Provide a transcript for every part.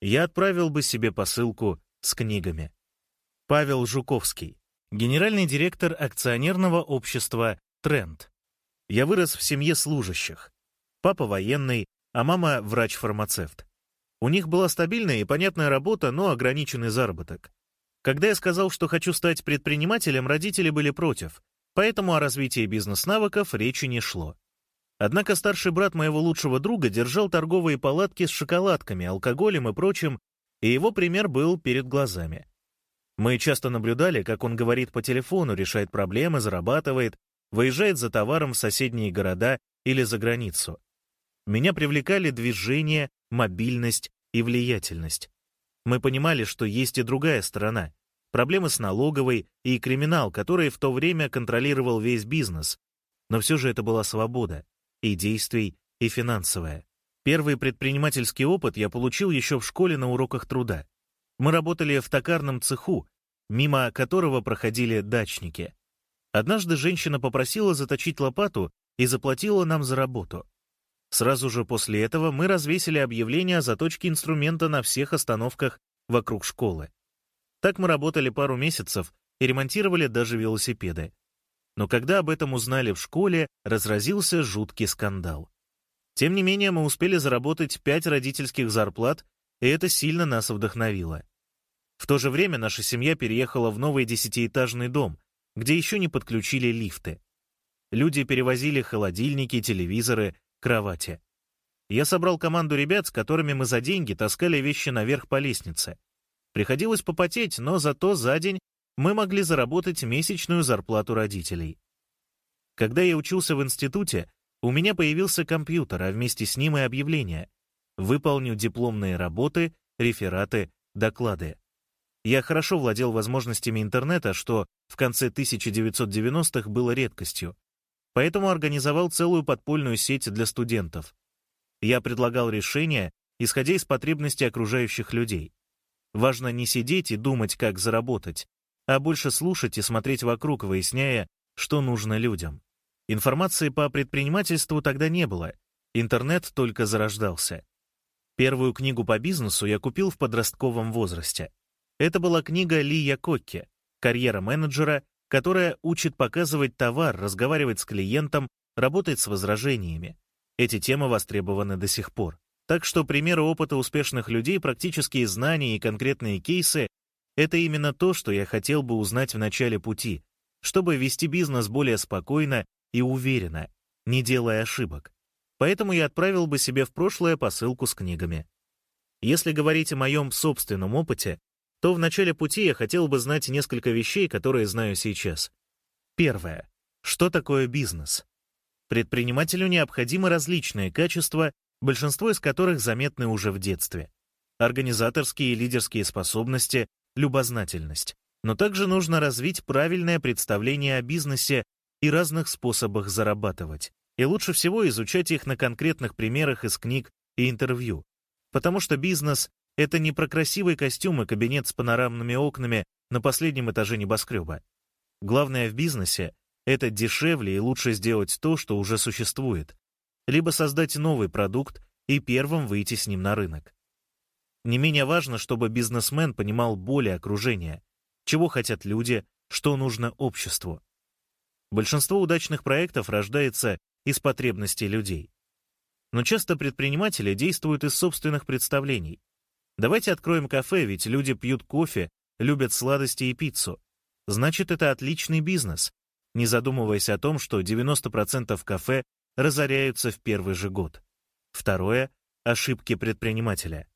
я отправил бы себе посылку с книгами. Павел Жуковский, генеральный директор акционерного общества «Тренд». Я вырос в семье служащих. Папа военный, а мама врач-фармацевт. У них была стабильная и понятная работа, но ограниченный заработок. Когда я сказал, что хочу стать предпринимателем, родители были против, поэтому о развитии бизнес-навыков речи не шло. Однако старший брат моего лучшего друга держал торговые палатки с шоколадками, алкоголем и прочим, и его пример был перед глазами. Мы часто наблюдали, как он говорит по телефону, решает проблемы, зарабатывает, выезжает за товаром в соседние города или за границу. Меня привлекали движение, мобильность и влиятельность. Мы понимали, что есть и другая сторона. Проблемы с налоговой и криминал, который в то время контролировал весь бизнес. Но все же это была свобода и действий, и финансовая. Первый предпринимательский опыт я получил еще в школе на уроках труда. Мы работали в токарном цеху, мимо которого проходили дачники. Однажды женщина попросила заточить лопату и заплатила нам за работу. Сразу же после этого мы развесили объявление о заточке инструмента на всех остановках вокруг школы. Так мы работали пару месяцев и ремонтировали даже велосипеды. Но когда об этом узнали в школе, разразился жуткий скандал. Тем не менее, мы успели заработать пять родительских зарплат, и это сильно нас вдохновило. В то же время наша семья переехала в новый десятиэтажный дом, где еще не подключили лифты. Люди перевозили холодильники, телевизоры, кровати. Я собрал команду ребят, с которыми мы за деньги таскали вещи наверх по лестнице. Приходилось попотеть, но зато за день мы могли заработать месячную зарплату родителей. Когда я учился в институте, у меня появился компьютер, а вместе с ним и объявления. Выполню дипломные работы, рефераты, доклады. Я хорошо владел возможностями интернета, что в конце 1990-х было редкостью поэтому организовал целую подпольную сеть для студентов. Я предлагал решения, исходя из потребностей окружающих людей. Важно не сидеть и думать, как заработать, а больше слушать и смотреть вокруг, выясняя, что нужно людям. Информации по предпринимательству тогда не было, интернет только зарождался. Первую книгу по бизнесу я купил в подростковом возрасте. Это была книга Ли Якокки «Карьера менеджера которая учит показывать товар, разговаривать с клиентом, работать с возражениями. Эти темы востребованы до сих пор. Так что примеры опыта успешных людей, практические знания и конкретные кейсы — это именно то, что я хотел бы узнать в начале пути, чтобы вести бизнес более спокойно и уверенно, не делая ошибок. Поэтому я отправил бы себе в прошлое посылку с книгами. Если говорить о моем собственном опыте, то в начале пути я хотел бы знать несколько вещей, которые знаю сейчас. Первое. Что такое бизнес? Предпринимателю необходимы различные качества, большинство из которых заметны уже в детстве. Организаторские и лидерские способности, любознательность. Но также нужно развить правильное представление о бизнесе и разных способах зарабатывать. И лучше всего изучать их на конкретных примерах из книг и интервью. Потому что бизнес это не про красивый костюм и кабинет с панорамными окнами на последнем этаже небоскреба. Главное в бизнесе — это дешевле и лучше сделать то, что уже существует, либо создать новый продукт и первым выйти с ним на рынок. Не менее важно, чтобы бизнесмен понимал боли окружения, чего хотят люди, что нужно обществу. Большинство удачных проектов рождается из потребностей людей. Но часто предприниматели действуют из собственных представлений, Давайте откроем кафе, ведь люди пьют кофе, любят сладости и пиццу. Значит, это отличный бизнес, не задумываясь о том, что 90% кафе разоряются в первый же год. Второе — ошибки предпринимателя.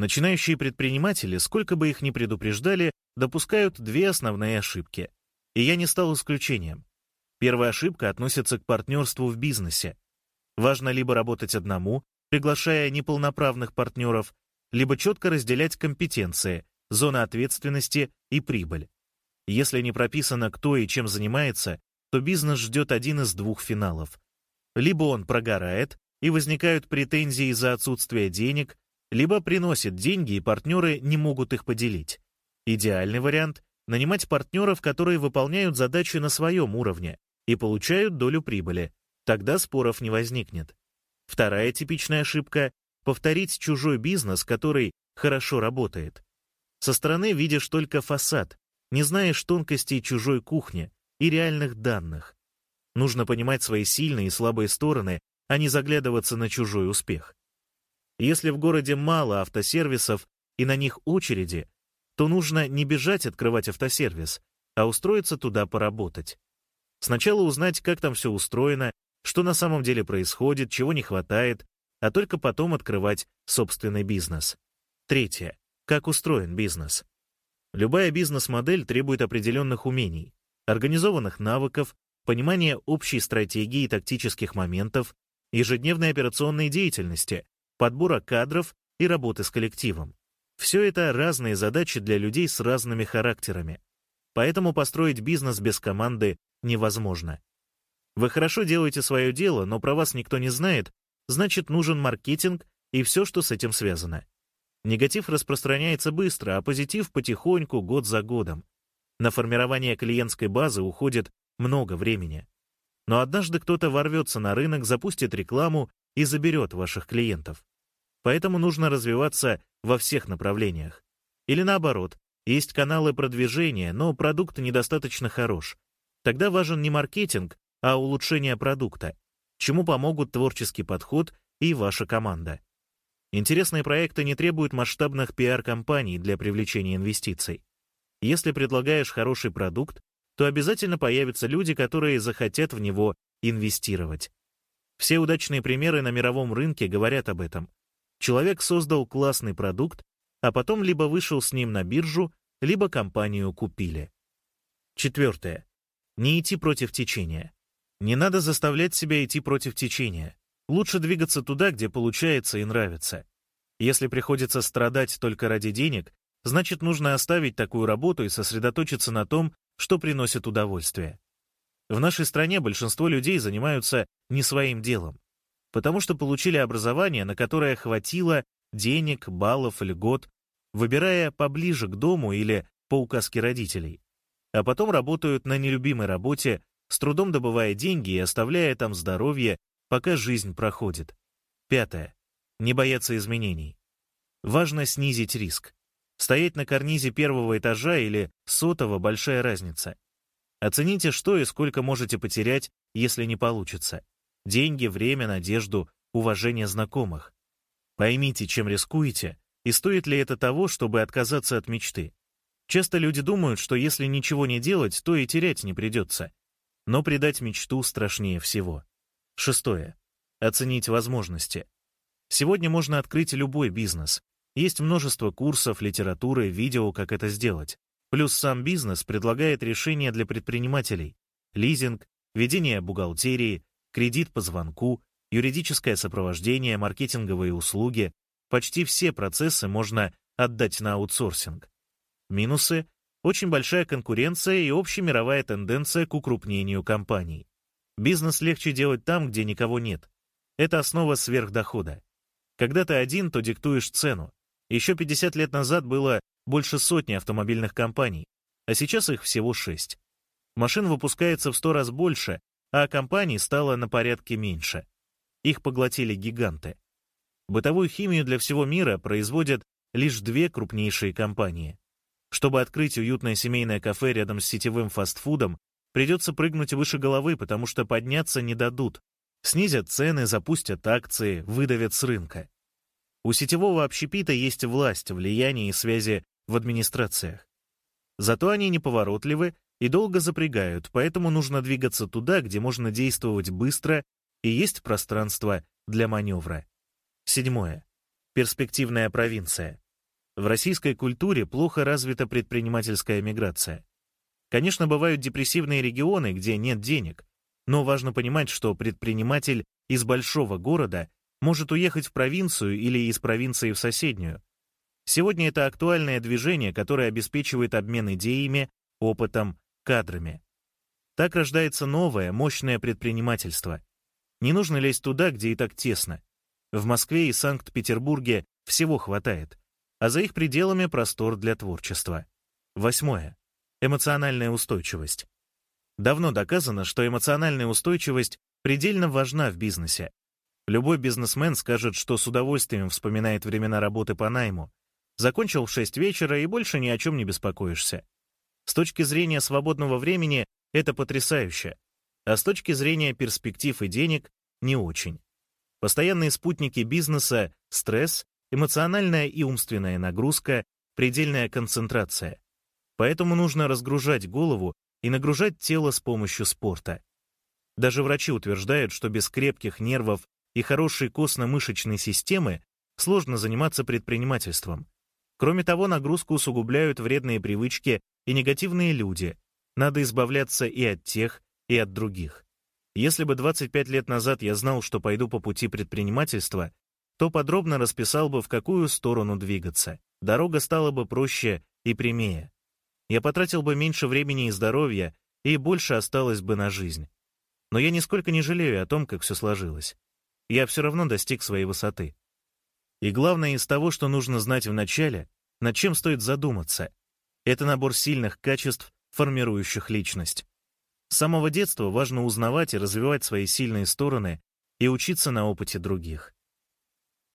Начинающие предприниматели, сколько бы их ни предупреждали, допускают две основные ошибки. И я не стал исключением. Первая ошибка относится к партнерству в бизнесе. Важно либо работать одному, приглашая неполноправных партнеров, либо четко разделять компетенции, зоны ответственности и прибыль. Если не прописано, кто и чем занимается, то бизнес ждет один из двух финалов. Либо он прогорает, и возникают претензии из-за отсутствия денег, либо приносит деньги, и партнеры не могут их поделить. Идеальный вариант — нанимать партнеров, которые выполняют задачи на своем уровне и получают долю прибыли. Тогда споров не возникнет. Вторая типичная ошибка повторить чужой бизнес, который хорошо работает. Со стороны видишь только фасад, не знаешь тонкостей чужой кухни и реальных данных. Нужно понимать свои сильные и слабые стороны, а не заглядываться на чужой успех. Если в городе мало автосервисов и на них очереди, то нужно не бежать открывать автосервис, а устроиться туда поработать. Сначала узнать, как там все устроено, что на самом деле происходит, чего не хватает, а только потом открывать собственный бизнес. Третье. Как устроен бизнес? Любая бизнес-модель требует определенных умений, организованных навыков, понимания общей стратегии и тактических моментов, ежедневной операционной деятельности, подбора кадров и работы с коллективом. Все это разные задачи для людей с разными характерами. Поэтому построить бизнес без команды невозможно. Вы хорошо делаете свое дело, но про вас никто не знает, значит нужен маркетинг и все, что с этим связано. Негатив распространяется быстро, а позитив потихоньку, год за годом. На формирование клиентской базы уходит много времени. Но однажды кто-то ворвется на рынок, запустит рекламу и заберет ваших клиентов. Поэтому нужно развиваться во всех направлениях. Или наоборот, есть каналы продвижения, но продукт недостаточно хорош. Тогда важен не маркетинг, а улучшение продукта, чему помогут творческий подход и ваша команда. Интересные проекты не требуют масштабных пиар-компаний для привлечения инвестиций. Если предлагаешь хороший продукт, то обязательно появятся люди, которые захотят в него инвестировать. Все удачные примеры на мировом рынке говорят об этом. Человек создал классный продукт, а потом либо вышел с ним на биржу, либо компанию купили. Четвертое. Не идти против течения. Не надо заставлять себя идти против течения. Лучше двигаться туда, где получается и нравится. Если приходится страдать только ради денег, значит нужно оставить такую работу и сосредоточиться на том, что приносит удовольствие. В нашей стране большинство людей занимаются не своим делом, потому что получили образование, на которое хватило денег, баллов, льгот, выбирая поближе к дому или по указке родителей, а потом работают на нелюбимой работе с трудом добывая деньги и оставляя там здоровье, пока жизнь проходит. Пятое. Не бояться изменений. Важно снизить риск. Стоять на карнизе первого этажа или сотого – большая разница. Оцените, что и сколько можете потерять, если не получится. Деньги, время, надежду, уважение знакомых. Поймите, чем рискуете, и стоит ли это того, чтобы отказаться от мечты. Часто люди думают, что если ничего не делать, то и терять не придется. Но предать мечту страшнее всего. Шестое. Оценить возможности. Сегодня можно открыть любой бизнес. Есть множество курсов, литературы, видео, как это сделать. Плюс сам бизнес предлагает решения для предпринимателей. Лизинг, ведение бухгалтерии, кредит по звонку, юридическое сопровождение, маркетинговые услуги. Почти все процессы можно отдать на аутсорсинг. Минусы очень большая конкуренция и общемировая тенденция к укрупнению компаний. Бизнес легче делать там, где никого нет. Это основа сверхдохода. Когда ты один, то диктуешь цену. Еще 50 лет назад было больше сотни автомобильных компаний, а сейчас их всего шесть. Машин выпускается в сто раз больше, а компаний стало на порядке меньше. Их поглотили гиганты. Бытовую химию для всего мира производят лишь две крупнейшие компании. Чтобы открыть уютное семейное кафе рядом с сетевым фастфудом, придется прыгнуть выше головы, потому что подняться не дадут. Снизят цены, запустят акции, выдавят с рынка. У сетевого общепита есть власть, влияние и связи в администрациях. Зато они неповоротливы и долго запрягают, поэтому нужно двигаться туда, где можно действовать быстро и есть пространство для маневра. Седьмое. Перспективная провинция. В российской культуре плохо развита предпринимательская миграция. Конечно, бывают депрессивные регионы, где нет денег, но важно понимать, что предприниматель из большого города может уехать в провинцию или из провинции в соседнюю. Сегодня это актуальное движение, которое обеспечивает обмен идеями, опытом, кадрами. Так рождается новое, мощное предпринимательство. Не нужно лезть туда, где и так тесно. В Москве и Санкт-Петербурге всего хватает а за их пределами простор для творчества. Восьмое. Эмоциональная устойчивость. Давно доказано, что эмоциональная устойчивость предельно важна в бизнесе. Любой бизнесмен скажет, что с удовольствием вспоминает времена работы по найму. Закончил в 6 вечера и больше ни о чем не беспокоишься. С точки зрения свободного времени это потрясающе, а с точки зрения перспектив и денег — не очень. Постоянные спутники бизнеса — стресс, эмоциональная и умственная нагрузка, предельная концентрация. Поэтому нужно разгружать голову и нагружать тело с помощью спорта. Даже врачи утверждают, что без крепких нервов и хорошей костно-мышечной системы сложно заниматься предпринимательством. Кроме того, нагрузку усугубляют вредные привычки и негативные люди. Надо избавляться и от тех, и от других. Если бы 25 лет назад я знал, что пойду по пути предпринимательства, то подробно расписал бы, в какую сторону двигаться. Дорога стала бы проще и прямее. Я потратил бы меньше времени и здоровья, и больше осталось бы на жизнь. Но я нисколько не жалею о том, как все сложилось. Я все равно достиг своей высоты. И главное из того, что нужно знать в начале, над чем стоит задуматься, это набор сильных качеств, формирующих личность. С самого детства важно узнавать и развивать свои сильные стороны и учиться на опыте других.